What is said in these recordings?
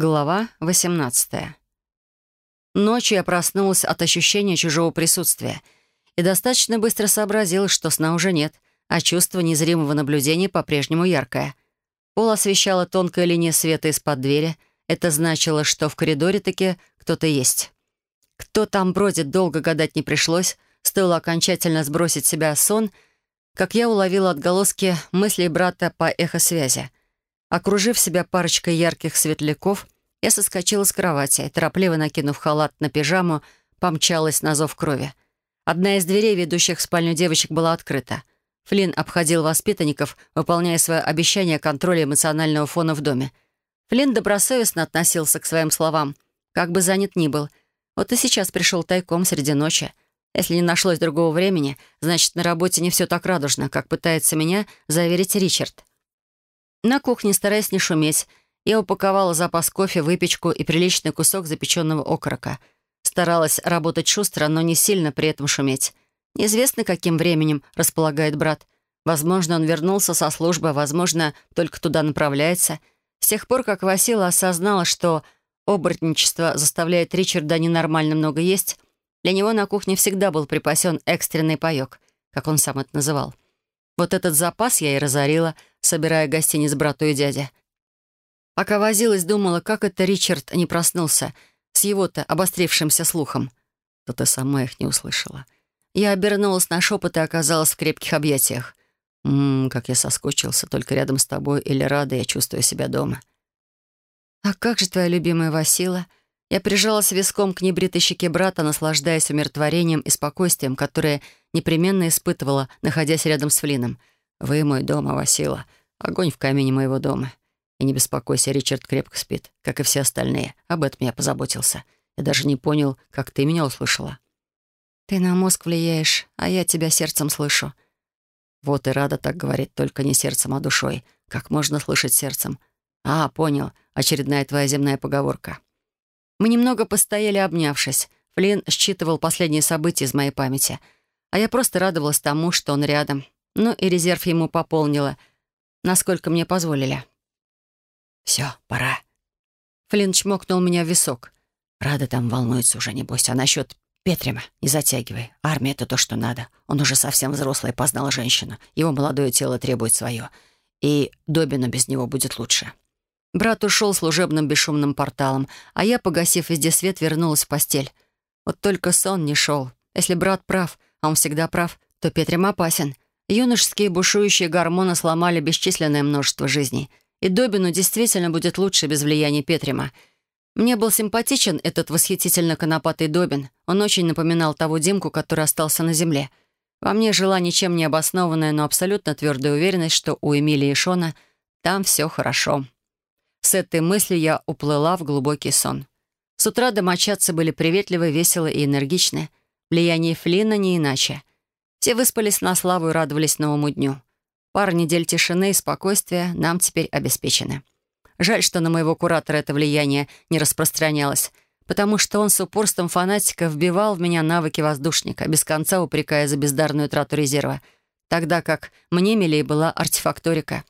Глава 18 Ночью я проснулась от ощущения чужого присутствия и достаточно быстро сообразила, что сна уже нет, а чувство незримого наблюдения по-прежнему яркое. Пол освещала тонкая линия света из-под двери. Это значило, что в коридоре таки кто-то есть. Кто там бродит, долго гадать не пришлось. Стоило окончательно сбросить себя сон, как я уловила отголоски мыслей брата по эхосвязи — Окружив себя парочкой ярких светляков, я соскочила с кровати и, торопливо накинув халат на пижаму, помчалась на зов крови. Одна из дверей, ведущих в спальню девочек, была открыта. Флинн обходил воспитанников, выполняя свое обещание контроля эмоционального фона в доме. Флинн добросовестно относился к своим словам, как бы занят ни был. Вот и сейчас пришел тайком среди ночи. Если не нашлось другого времени, значит, на работе не все так радужно, как пытается меня заверить Ричард. На кухне, стараясь не шуметь, я упаковала запас кофе, выпечку и приличный кусок запеченного окорока. Старалась работать шустро, но не сильно при этом шуметь. Неизвестно, каким временем располагает брат. Возможно, он вернулся со службы, возможно, только туда направляется. С тех пор, как Васила осознала, что оборотничество заставляет Ричарда ненормально много есть, для него на кухне всегда был припасен экстренный паёк, как он сам это называл. Вот этот запас я и разорила — собирая гостиниц брату и дяде. Пока возилась, думала, как это Ричард не проснулся с его-то обострившимся слухом. То ты сама их не услышала. Я обернулась на шепот и оказалась в крепких объятиях. «Ммм, как я соскучился, только рядом с тобой или рада, я чувствую себя дома». «А как же твоя любимая Васила?» Я прижалась виском к небритой щеке брата, наслаждаясь умиротворением и спокойствием, которое непременно испытывала, находясь рядом с Флином — «Вы мой дом, Авасила. Огонь в камине моего дома. И не беспокойся, Ричард крепко спит, как и все остальные. Об этом я позаботился. Я даже не понял, как ты меня услышала». «Ты на мозг влияешь, а я тебя сердцем слышу». «Вот и рада так говорить, только не сердцем, а душой. Как можно слышать сердцем?» «А, понял. Очередная твоя земная поговорка». Мы немного постояли, обнявшись. Флинн считывал последние события из моей памяти. А я просто радовалась тому, что он рядом, ну и резерв ему пополнила, насколько мне позволили. «Все, пора». Флинн чмокнул меня в висок. «Рада там волнуется уже, небось. А насчет Петрима не затягивай. Армия — это то, что надо. Он уже совсем взрослый, познал женщину. Его молодое тело требует свое. И Добину без него будет лучше». Брат ушел служебным бесшумным порталом, а я, погасив везде свет, вернулась в постель. Вот только сон не шел. Если брат прав, а он всегда прав, то Петрим опасен — Юношеские бушующие гормоны сломали бесчисленное множество жизней. И Добину действительно будет лучше без влияния Петрима. Мне был симпатичен этот восхитительно конопатый Добин. Он очень напоминал того Димку, который остался на земле. Во мне жила ничем не обоснованная, но абсолютно твердая уверенность, что у Эмилии и Шона там все хорошо. С этой мыслью я уплыла в глубокий сон. С утра домочадцы были приветливы, веселы и энергичны. Влияние Флина не иначе. Все выспались на славу и радовались новому дню. Пара недель тишины и спокойствия нам теперь обеспечены. Жаль, что на моего куратора это влияние не распространялось, потому что он с упорством фанатика вбивал в меня навыки воздушника, без конца упрекая за бездарную трату резерва, тогда как мне милее была артефакторика.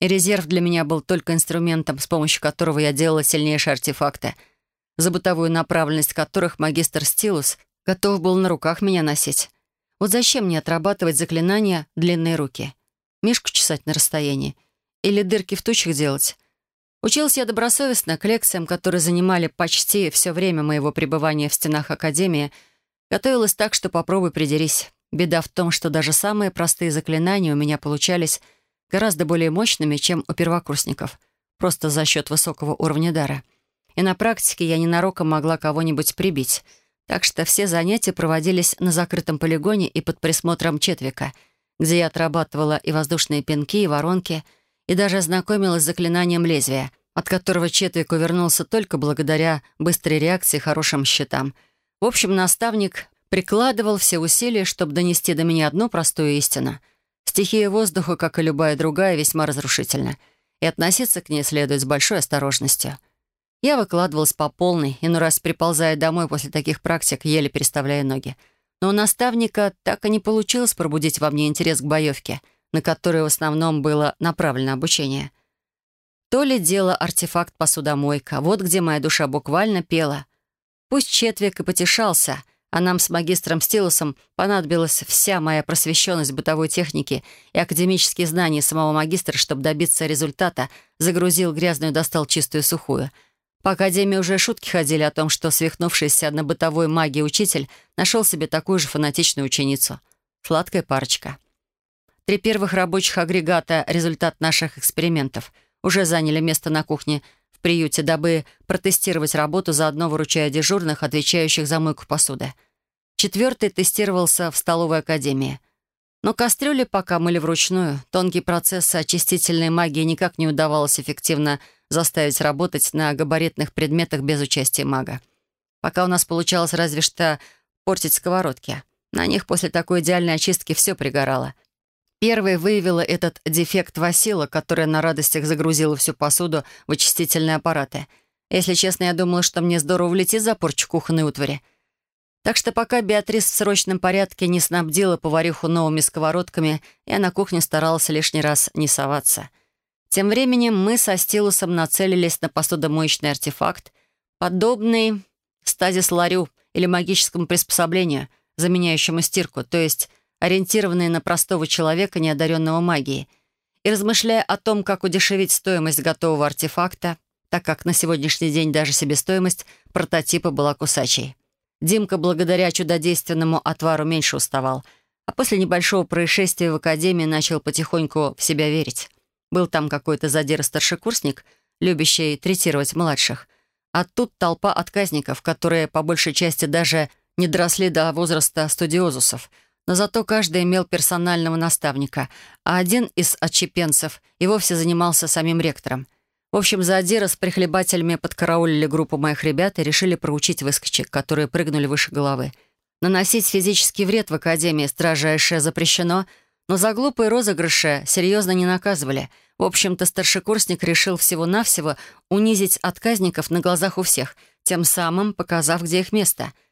И резерв для меня был только инструментом, с помощью которого я делала сильнейшие артефакты, за бытовую направленность которых магистр Стилус готов был на руках меня носить. Вот зачем мне отрабатывать заклинания длинные руки? Мишку чесать на расстоянии? Или дырки в тучах делать? Учился я добросовестно к лекциям, которые занимали почти все время моего пребывания в стенах Академии. Готовилась так, что попробуй придерись. Беда в том, что даже самые простые заклинания у меня получались гораздо более мощными, чем у первокурсников, просто за счет высокого уровня дара. И на практике я ненароком могла кого-нибудь прибить — так что все занятия проводились на закрытом полигоне и под присмотром Четвика, где я отрабатывала и воздушные пинки, и воронки, и даже ознакомилась с заклинанием лезвия, от которого Четвик увернулся только благодаря быстрой реакции и хорошим счетам. В общем, наставник прикладывал все усилия, чтобы донести до меня одну простую истину. Стихия воздуха, как и любая другая, весьма разрушительна, и относиться к ней следует с большой осторожностью — я выкладывалась по полной, и ну раз приползая домой после таких практик, еле переставляя ноги. Но у наставника так и не получилось пробудить во мне интерес к боевке, на которую в основном было направлено обучение. То ли дело артефакт-посудомойка. Вот где моя душа буквально пела. Пусть Четвик и потешался, а нам с магистром Стилусом понадобилась вся моя просвещенность бытовой техники и академические знания самого магистра, чтобы добиться результата, загрузил грязную, достал чистую сухую. По академии уже шутки ходили о том, что свихнувшийся на бытовой магии учитель нашел себе такую же фанатичную ученицу. Сладкая парочка. Три первых рабочих агрегата — результат наших экспериментов — уже заняли место на кухне в приюте, дабы протестировать работу, заодно выручая дежурных, отвечающих за мойку посуды. Четвертый тестировался в столовой академии. Но кастрюли пока мыли вручную. Тонкий процесс очистительной магии никак не удавалось эффективно заставить работать на габаритных предметах без участия мага. Пока у нас получалось разве что портить сковородки. На них после такой идеальной очистки все пригорало — Первой выявила этот дефект Васила, которая на радостях загрузила всю посуду в очистительные аппараты. Если честно, я думала, что мне здорово влетит за порчу кухонной утвари. Так что пока Беатрис в срочном порядке не снабдила повариху новыми сковородками, я на кухне старалась лишний раз не соваться. Тем временем мы со Стилусом нацелились на посудомоечный артефакт, подобный стазис-ларю или магическому приспособлению, заменяющему стирку, то есть ориентированные на простого человека, неодаренного магией, и размышляя о том, как удешевить стоимость готового артефакта, так как на сегодняшний день даже себестоимость прототипа была кусачей. Димка благодаря чудодейственному отвару меньше уставал, а после небольшого происшествия в академии начал потихоньку в себя верить. Был там какой-то задир-старшекурсник, любящий третировать младших, а тут толпа отказников, которые по большей части даже не доросли до возраста студиозусов — но зато каждый имел персонального наставника, а один из отчепенцев и вовсе занимался самим ректором. В общем, за Адира с прихлебателями подкараулили группу моих ребят и решили проучить выскочек, которые прыгнули выше головы. Наносить физический вред в Академии строжайше запрещено, но за глупые розыгрыши серьезно не наказывали. В общем-то, старшекурсник решил всего-навсего унизить отказников на глазах у всех, тем самым показав, где их место —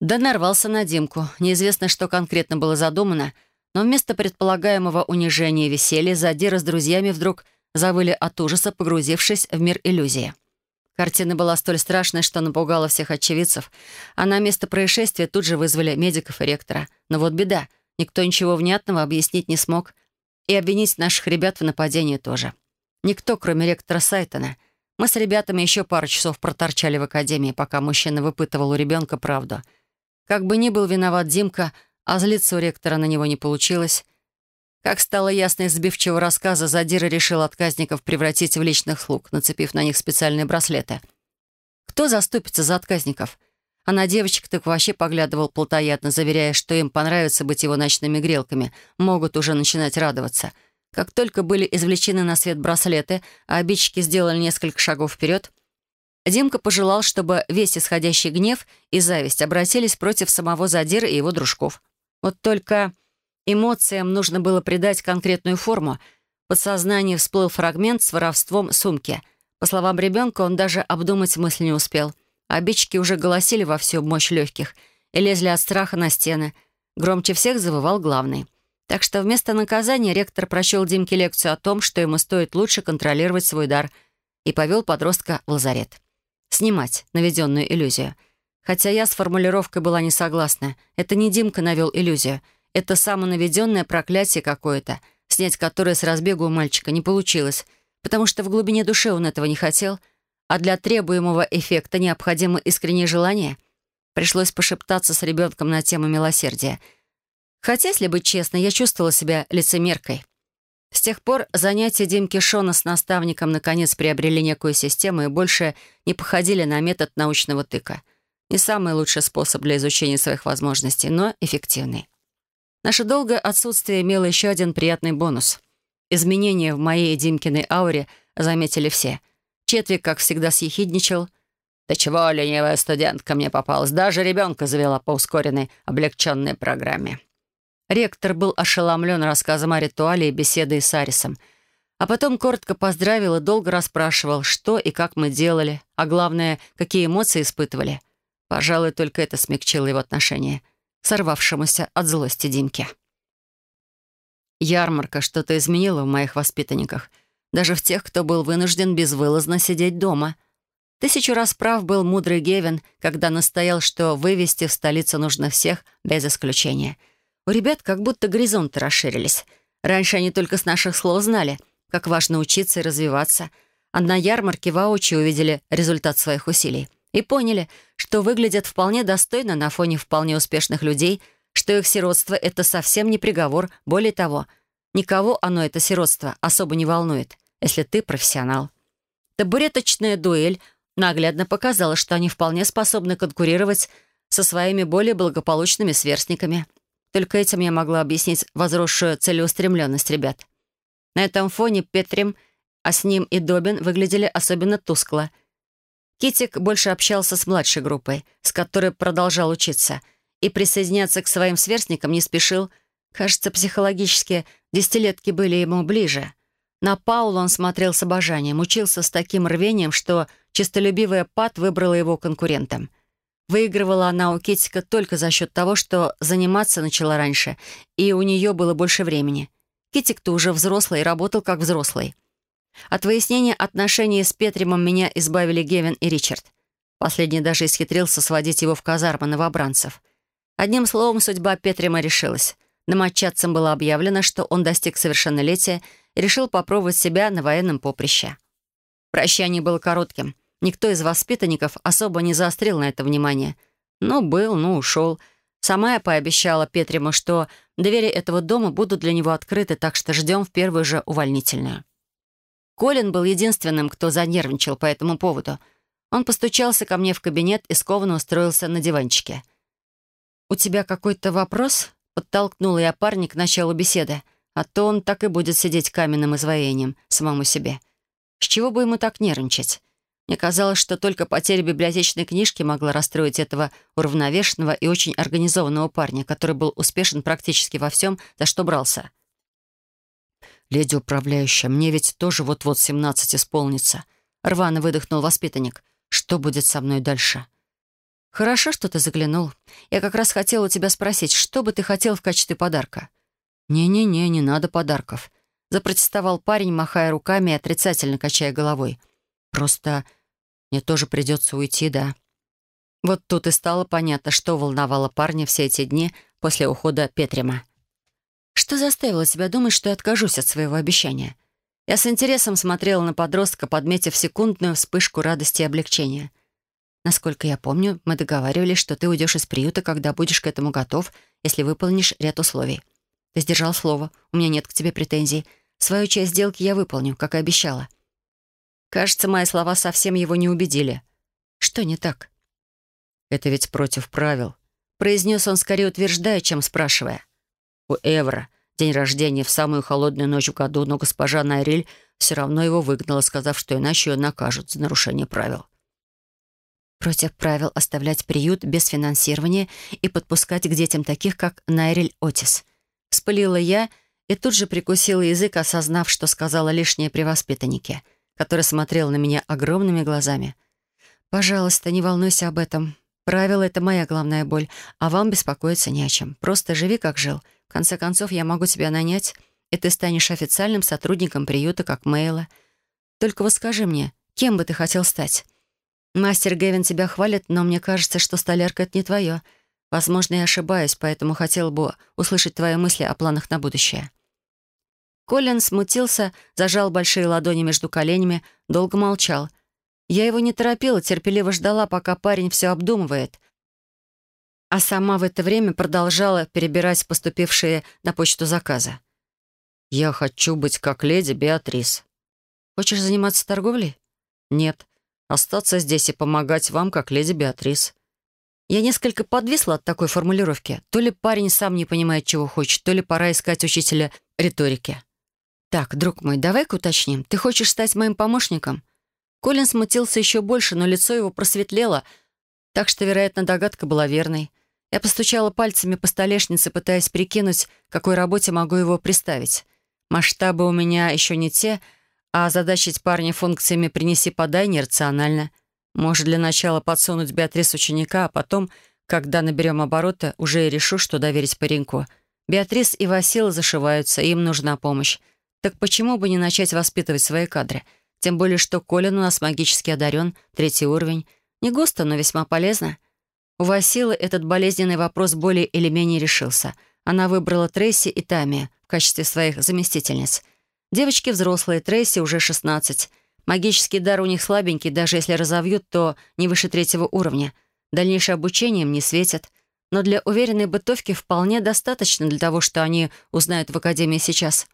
да нарвался на Димку. Неизвестно, что конкретно было задумано, но вместо предполагаемого унижения и веселья Задира с друзьями вдруг завыли от ужаса, погрузившись в мир иллюзии. Картина была столь страшной, что напугала всех очевидцев, а на место происшествия тут же вызвали медиков и ректора. Но вот беда, никто ничего внятного объяснить не смог, и обвинить наших ребят в нападении тоже. Никто, кроме ректора Сайтона. Мы с ребятами еще пару часов проторчали в академии, пока мужчина выпытывал у ребенка правду — как бы ни был виноват Димка, а злиться у ректора на него не получилось. Как стало ясно из сбивчивого рассказа, Задира решил отказников превратить в личных слуг, нацепив на них специальные браслеты. Кто заступится за отказников? А на девочек так вообще поглядывал плотоядно, заверяя, что им понравится быть его ночными грелками, могут уже начинать радоваться. Как только были извлечены на свет браслеты, а обидчики сделали несколько шагов вперед, Димка пожелал, чтобы весь исходящий гнев и зависть обратились против самого Задира и его дружков. Вот только эмоциям нужно было придать конкретную форму. В подсознании всплыл фрагмент с воровством сумки. По словам ребенка, он даже обдумать мысль не успел. Обидчики уже голосили во всю мощь легких и лезли от страха на стены. Громче всех завывал главный. Так что вместо наказания ректор прочел Димке лекцию о том, что ему стоит лучше контролировать свой дар, и повел подростка в лазарет снимать наведенную иллюзию. Хотя я с формулировкой была не согласна. Это не Димка навел иллюзию. Это самонаведенное проклятие какое-то, снять которое с разбегу у мальчика не получилось, потому что в глубине души он этого не хотел, а для требуемого эффекта необходимо искреннее желание. Пришлось пошептаться с ребенком на тему милосердия. Хотя, если быть честно, я чувствовала себя лицемеркой. С тех пор занятия Димки Шона с наставником наконец приобрели некую систему и больше не походили на метод научного тыка. Не самый лучший способ для изучения своих возможностей, но эффективный. Наше долгое отсутствие имело еще один приятный бонус. Изменения в моей Димкиной ауре заметили все. Четвик, как всегда, съехидничал. «Да чего ленивая студентка мне попалась? Даже ребенка завела по ускоренной, облегченной программе». Ректор был ошеломлен рассказом о ритуале и беседой с Арисом. А потом коротко поздравил и долго расспрашивал, что и как мы делали, а главное, какие эмоции испытывали. Пожалуй, только это смягчило его отношение, сорвавшемуся от злости Димки. Ярмарка что-то изменила в моих воспитанниках. Даже в тех, кто был вынужден безвылазно сидеть дома. Тысячу раз прав был мудрый Гевин, когда настоял, что вывести в столицу нужно всех, без исключения. У ребят как будто горизонты расширились. Раньше они только с наших слов знали, как важно учиться и развиваться, а на ярмарке воочию увидели результат своих усилий и поняли, что выглядят вполне достойно на фоне вполне успешных людей, что их сиротство — это совсем не приговор, более того, никого оно, это сиротство, особо не волнует, если ты профессионал. Табуреточная дуэль наглядно показала, что они вполне способны конкурировать со своими более благополучными сверстниками. Только этим я могла объяснить возросшую целеустремленность ребят. На этом фоне Петрим, а с ним и Добин выглядели особенно тускло — Китик больше общался с младшей группой, с которой продолжал учиться, и присоединяться к своим сверстникам не спешил. Кажется, психологически десятилетки были ему ближе. На Паулу он смотрел с обожанием, учился с таким рвением, что чистолюбивая Пат выбрала его конкурентом. Выигрывала она у Китика только за счет того, что заниматься начала раньше, и у нее было больше времени. Китик-то уже взрослый и работал как взрослый. От выяснения отношений с Петримом меня избавили Гевин и Ричард. Последний даже исхитрился сводить его в казармы новобранцев. Одним словом, судьба Петрима решилась. Домочадцам было объявлено, что он достиг совершеннолетия решил попробовать себя на военном поприще. Прощание было коротким. Никто из воспитанников особо не заострил на это внимание. Ну, был, ну, ушел. Сама я пообещала Петриму, что двери этого дома будут для него открыты, так что ждем в первую же увольнительную. Колин был единственным, кто занервничал по этому поводу. Он постучался ко мне в кабинет и скованно устроился на диванчике. «У тебя какой-то вопрос?» — подтолкнула я парня к началу беседы. А то он так и будет сидеть каменным изваянием самому себе. С чего бы ему так нервничать? Мне казалось, что только потеря библиотечной книжки могла расстроить этого уравновешенного и очень организованного парня, который был успешен практически во всем, за что брался. «Леди управляющая, мне ведь тоже вот-вот семнадцать исполнится». Рвано выдохнул воспитанник. «Что будет со мной дальше?» «Хорошо, что ты заглянул. Я как раз хотела у тебя спросить, что бы ты хотел в качестве подарка?» «Не-не-не, не надо подарков», — запротестовал парень, махая руками и отрицательно качая головой. «Просто мне тоже придется уйти, да». Вот тут и стало понятно, что волновало парня все эти дни после ухода Петрима. Что заставило себя думать, что я откажусь от своего обещания? Я с интересом смотрела на подростка, подметив секундную вспышку радости и облегчения. Насколько я помню, мы договаривались, что ты уйдешь из приюта, когда будешь к этому готов, если выполнишь ряд условий. Ты сдержал слово, у меня нет к тебе претензий. Свою часть сделки я выполню, как и обещала. Кажется, мои слова совсем его не убедили. Что не так? Это ведь против правил. Произнес он скорее утверждая, чем спрашивая. У Эвра день рождения в самую холодную ночь в году, но госпожа Найриль все равно его выгнала, сказав, что иначе ее накажут за нарушение правил. Против правил оставлять приют без финансирования и подпускать к детям таких, как Найриль Отис. Вспылила я и тут же прикусила язык, осознав, что сказала лишнее при воспитаннике, который смотрел на меня огромными глазами. «Пожалуйста, не волнуйся об этом. Правила — это моя главная боль, а вам беспокоиться не о чем. Просто живи, как жил. В конце концов, я могу тебя нанять, и ты станешь официальным сотрудником приюта, как Мейла. Только вот скажи мне, кем бы ты хотел стать? Мастер Гевин тебя хвалит, но мне кажется, что столярка — это не твое. Возможно, я ошибаюсь, поэтому хотел бы услышать твои мысли о планах на будущее». Колин смутился, зажал большие ладони между коленями, долго молчал. Я его не торопила, терпеливо ждала, пока парень все обдумывает — а сама в это время продолжала перебирать поступившие на почту заказы. «Я хочу быть как леди Беатрис». «Хочешь заниматься торговлей?» «Нет. Остаться здесь и помогать вам, как леди Беатрис». Я несколько подвисла от такой формулировки. То ли парень сам не понимает, чего хочет, то ли пора искать учителя риторики. «Так, друг мой, давай-ка уточним. Ты хочешь стать моим помощником?» Колин смутился еще больше, но лицо его просветлело, так что, вероятно, догадка была верной. Я постучала пальцами по столешнице, пытаясь прикинуть, какой работе могу его представить. Масштабы у меня еще не те, а задачить парня функциями «принеси-подай» нерационально. Может, для начала подсунуть Беатрис ученика, а потом, когда наберем обороты, уже и решу, что доверить пареньку. Беатрис и Васила зашиваются, им нужна помощь. Так почему бы не начать воспитывать свои кадры? Тем более, что Колин у нас магически одарен, третий уровень. Не густо, но весьма полезно. У Василы этот болезненный вопрос более или менее решился. Она выбрала Трейси и Тами в качестве своих заместительниц. Девочки взрослые, Трейси уже 16. Магический дар у них слабенький, даже если разовьют, то не выше третьего уровня. Дальнейшее обучение им не светит. Но для уверенной бытовки вполне достаточно для того, что они узнают в Академии сейчас.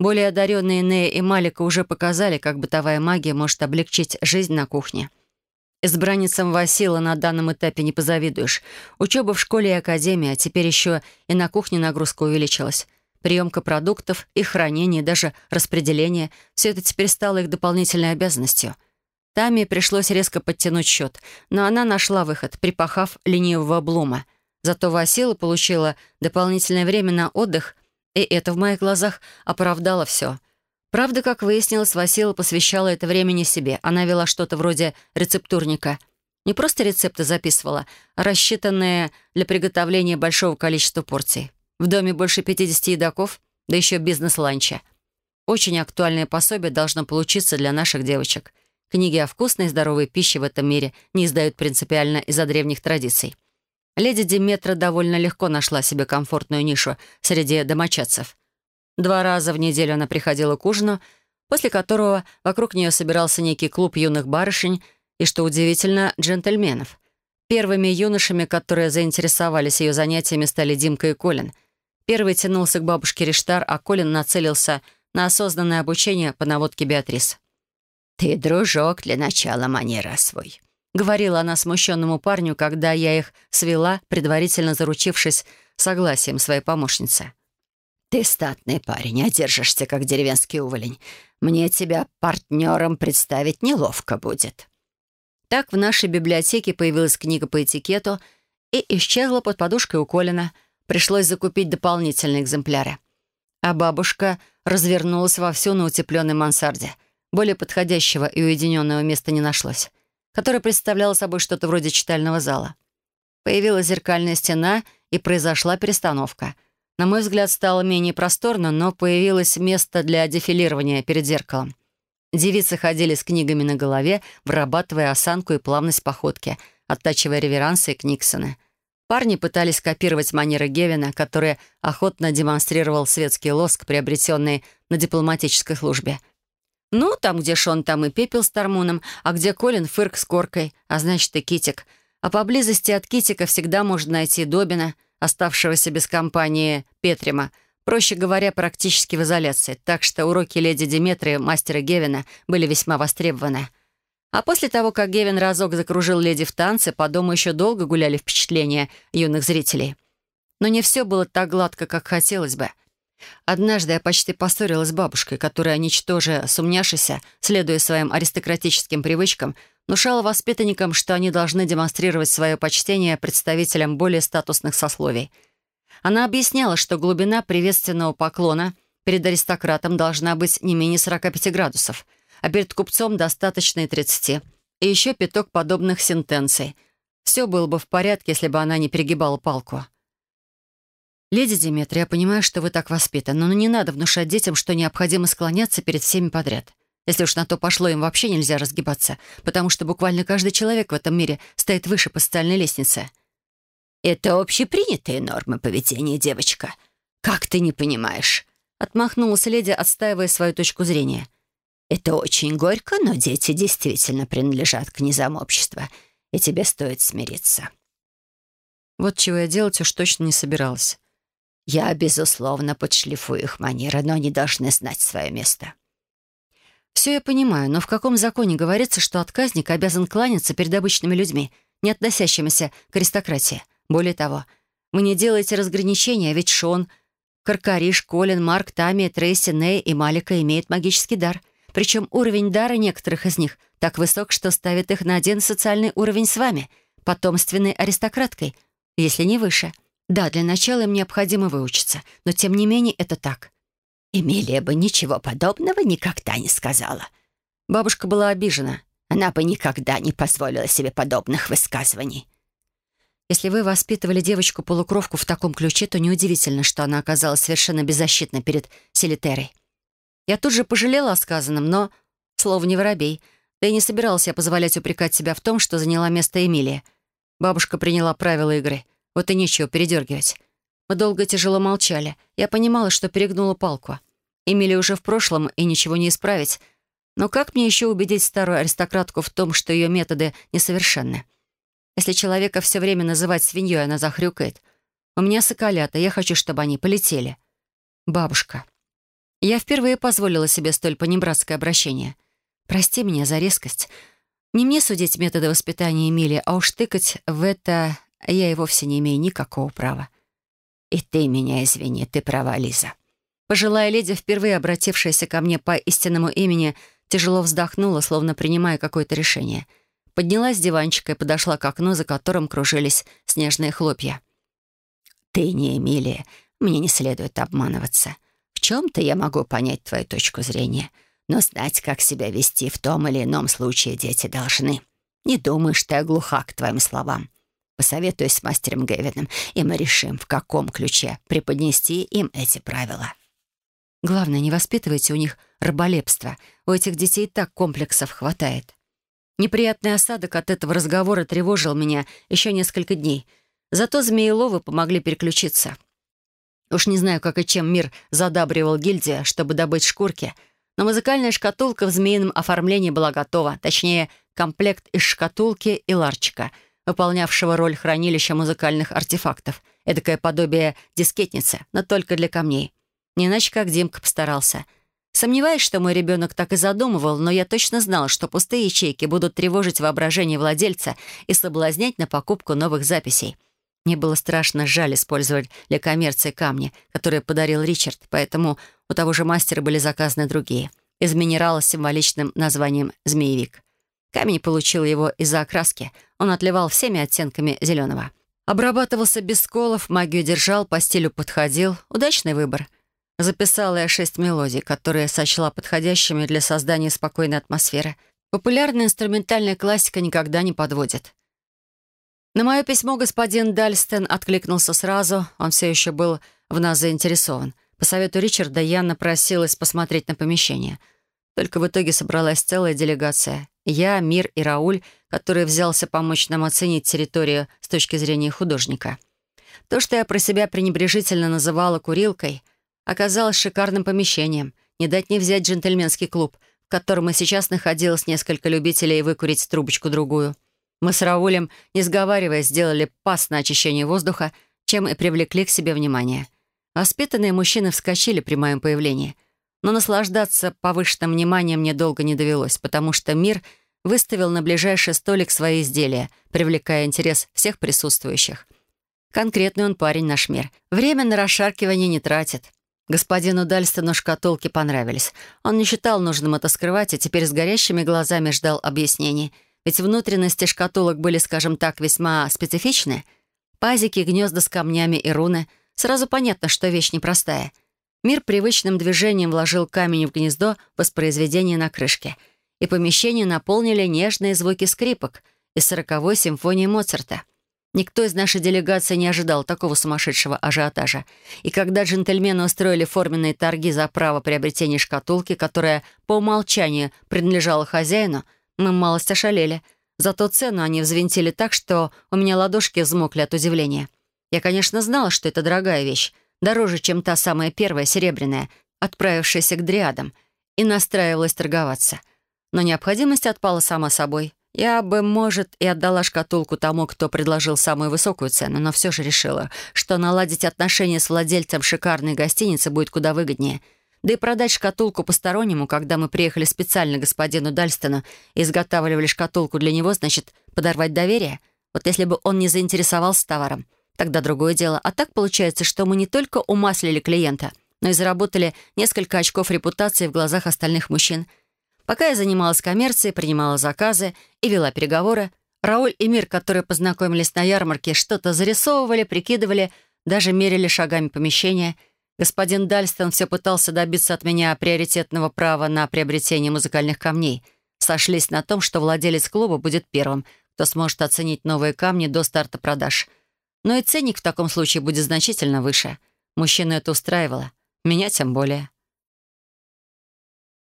Более одаренные Нея и Малика уже показали, как бытовая магия может облегчить жизнь на кухне. Избранницам Васила на данном этапе не позавидуешь. Учеба в школе и академии, а теперь еще и на кухне нагрузка увеличилась. Приемка продуктов, их хранение, даже распределение — все это теперь стало их дополнительной обязанностью. Таме пришлось резко подтянуть счет, но она нашла выход, припахав ленивого Блума. Зато Васила получила дополнительное время на отдых, и это в моих глазах оправдало все. Правда, как выяснилось, Васила посвящала это времени себе. Она вела что-то вроде рецептурника. Не просто рецепты записывала, а рассчитанные для приготовления большого количества порций. В доме больше 50 едоков, да еще бизнес-ланча. Очень актуальное пособие должно получиться для наших девочек. Книги о вкусной и здоровой пище в этом мире не издают принципиально из-за древних традиций. Леди Диметра довольно легко нашла себе комфортную нишу среди домочадцев. Два раза в неделю она приходила к ужину, после которого вокруг нее собирался некий клуб юных барышень и, что удивительно, джентльменов. Первыми юношами, которые заинтересовались ее занятиями, стали Димка и Колин — Первый тянулся к бабушке Риштар, а Колин нацелился на осознанное обучение по наводке Беатрис. «Ты, дружок, для начала манера свой», — говорила она смущенному парню, когда я их свела, предварительно заручившись согласием своей помощницы. «Ты статный парень, а держишься, как деревенский уволень. Мне тебя партнером представить неловко будет». Так в нашей библиотеке появилась книга по этикету и исчезла под подушкой у Колина — Пришлось закупить дополнительные экземпляры. А бабушка развернулась вовсю на утепленной мансарде. Более подходящего и уединенного места не нашлось, которое представляло собой что-то вроде читального зала. Появилась зеркальная стена, и произошла перестановка. На мой взгляд, стало менее просторно, но появилось место для дефилирования перед зеркалом. Девицы ходили с книгами на голове, вырабатывая осанку и плавность походки, оттачивая реверансы и книксоны. Парни пытались копировать манеры Гевина, который охотно демонстрировал светский лоск, приобретенный на дипломатической службе. Ну, там, где Шон, там и Пепел с Тормуном, а где Колин — Фырк с Коркой, а значит и Китик. А поблизости от Китика всегда можно найти Добина, оставшегося без компании Петрима, проще говоря, практически в изоляции, так что уроки леди Диметрии, мастера Гевина, были весьма востребованы — а после того, как Гевин разок закружил леди в танце, по дому еще долго гуляли впечатления юных зрителей. Но не все было так гладко, как хотелось бы. Однажды я почти поссорилась с бабушкой, которая, ничтоже сумняшися, следуя своим аристократическим привычкам, внушала воспитанникам, что они должны демонстрировать свое почтение представителям более статусных сословий. Она объясняла, что глубина приветственного поклона перед аристократом должна быть не менее 45 градусов — а перед купцом достаточно и 30. И еще пяток подобных сентенций. Все было бы в порядке, если бы она не перегибала палку. «Леди Диметрия, я понимаю, что вы так воспитаны, но не надо внушать детям, что необходимо склоняться перед всеми подряд. Если уж на то пошло, им вообще нельзя разгибаться, потому что буквально каждый человек в этом мире стоит выше по социальной лестнице». «Это общепринятые нормы поведения, девочка. Как ты не понимаешь?» Отмахнулась леди, отстаивая свою точку зрения. Это очень горько, но дети действительно принадлежат к низам общества, и тебе стоит смириться. Вот чего я делать уж точно не собиралась. Я, безусловно, подшлифую их манеры, но они должны знать свое место. Все я понимаю, но в каком законе говорится, что отказник обязан кланяться перед обычными людьми, не относящимися к аристократии? Более того, вы не делаете разграничения, ведь Шон, Каркариш, Колин, Марк, Тами, Трейси, Ней и Малика имеют магический дар — причем уровень дара некоторых из них так высок, что ставит их на один социальный уровень с вами, потомственной аристократкой, если не выше. Да, для начала им необходимо выучиться, но тем не менее это так. Эмилия бы ничего подобного никогда не сказала. Бабушка была обижена. Она бы никогда не позволила себе подобных высказываний. Если вы воспитывали девочку-полукровку в таком ключе, то неудивительно, что она оказалась совершенно беззащитна перед Селитерой. Я тут же пожалела о сказанном, но слово не воробей. Да и не собиралась я позволять упрекать себя в том, что заняла место Эмилия. Бабушка приняла правила игры. Вот и нечего передергивать. Мы долго тяжело молчали. Я понимала, что перегнула палку. Эмилия уже в прошлом, и ничего не исправить. Но как мне еще убедить старую аристократку в том, что ее методы несовершенны? Если человека все время называть свиньей, она захрюкает. У меня соколята, я хочу, чтобы они полетели. Бабушка. Я впервые позволила себе столь понебратское обращение. Прости меня за резкость. Не мне судить методы воспитания Эмилии, а уж тыкать в это я и вовсе не имею никакого права. «И ты меня извини, ты права, Лиза». Пожилая леди, впервые обратившаяся ко мне по истинному имени, тяжело вздохнула, словно принимая какое-то решение. Поднялась с диванчика и подошла к окну, за которым кружились снежные хлопья. «Ты не Эмилия, мне не следует обманываться. Чем-то я могу понять твою точку зрения, но знать, как себя вести в том или ином случае дети должны. Не думаешь, что я глуха к твоим словам. Посоветуюсь с мастером Гэвином, и мы решим, в каком ключе преподнести им эти правила». Главное, не воспитывайте у них раболепство. У этих детей так комплексов хватает. Неприятный осадок от этого разговора тревожил меня еще несколько дней. Зато Змееловы помогли переключиться. Уж не знаю, как и чем мир задабривал гильдия, чтобы добыть шкурки, но музыкальная шкатулка в змеином оформлении была готова, точнее, комплект из шкатулки и ларчика, выполнявшего роль хранилища музыкальных артефактов, эдакое подобие дискетницы, но только для камней. Не иначе, как Димка постарался. Сомневаюсь, что мой ребенок так и задумывал, но я точно знал, что пустые ячейки будут тревожить воображение владельца и соблазнять на покупку новых записей. Мне было страшно жаль использовать для коммерции камни, которые подарил Ричард, поэтому у того же мастера были заказаны другие, из минерала с символичным названием «Змеевик». Камень получил его из-за окраски. Он отливал всеми оттенками зеленого. Обрабатывался без сколов, магию держал, по стилю подходил. Удачный выбор. Записала я шесть мелодий, которые сочла подходящими для создания спокойной атмосферы. Популярная инструментальная классика никогда не подводит. На мое письмо господин Дальстен откликнулся сразу, он все еще был в нас заинтересован. По совету Ричарда я напросилась посмотреть на помещение. Только в итоге собралась целая делегация. Я, Мир и Рауль, который взялся помочь нам оценить территорию с точки зрения художника. То, что я про себя пренебрежительно называла «курилкой», — оказалось шикарным помещением. Не дать не взять джентльменский клуб, в котором и сейчас находилось несколько любителей выкурить трубочку-другую. Мы с Раулем, не сговариваясь, сделали пас на очищение воздуха, чем и привлекли к себе внимание. Воспитанные мужчины вскочили при моем появлении. Но наслаждаться повышенным вниманием мне долго не довелось, потому что мир выставил на ближайший столик свои изделия, привлекая интерес всех присутствующих. Конкретный он парень наш мир. Время на расшаркивание не тратит. Господину Дальстону шкатулки понравились. Он не считал нужным это скрывать и теперь с горящими глазами ждал объяснений. Ведь внутренности шкатулок были, скажем так, весьма специфичны. Пазики, гнезда с камнями и руны. Сразу понятно, что вещь непростая. Мир привычным движением вложил камень в гнездо воспроизведения на крышке. И помещение наполнили нежные звуки скрипок из сороковой симфонии Моцарта — Никто из нашей делегации не ожидал такого сумасшедшего ажиотажа. И когда джентльмены устроили форменные торги за право приобретения шкатулки, которая по умолчанию принадлежала хозяину, мы малость ошалели. Зато цену они взвинтили так, что у меня ладошки взмокли от удивления. Я, конечно, знала, что это дорогая вещь, дороже, чем та самая первая, серебряная, отправившаяся к дриадам, и настраивалась торговаться. Но необходимость отпала сама собой — я бы, может, и отдала шкатулку тому, кто предложил самую высокую цену, но все же решила, что наладить отношения с владельцем шикарной гостиницы будет куда выгоднее. Да и продать шкатулку постороннему, когда мы приехали специально господину Дальстону и изготавливали шкатулку для него, значит, подорвать доверие? Вот если бы он не заинтересовался товаром, тогда другое дело. А так получается, что мы не только умаслили клиента, но и заработали несколько очков репутации в глазах остальных мужчин — Пока я занималась коммерцией, принимала заказы и вела переговоры, Рауль и Мир, которые познакомились на ярмарке, что-то зарисовывали, прикидывали, даже мерили шагами помещения. Господин Дальстон все пытался добиться от меня приоритетного права на приобретение музыкальных камней. Сошлись на том, что владелец клуба будет первым, кто сможет оценить новые камни до старта продаж. Но и ценник в таком случае будет значительно выше. Мужчину это устраивало. Меня тем более.